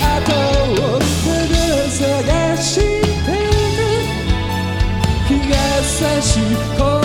跡探してく日が差し込む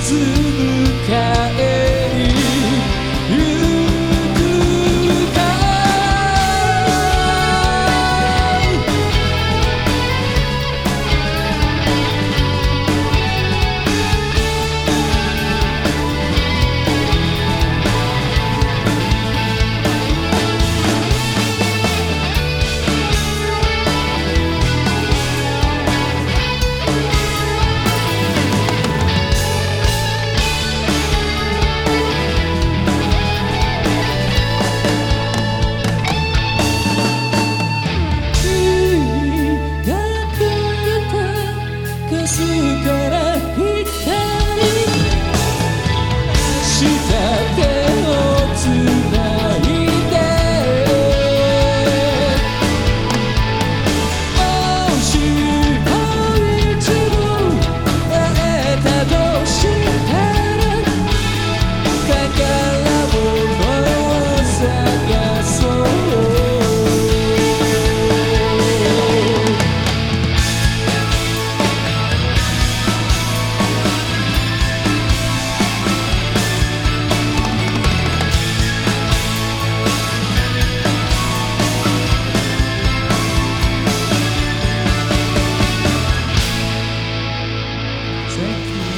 ず迎え gente.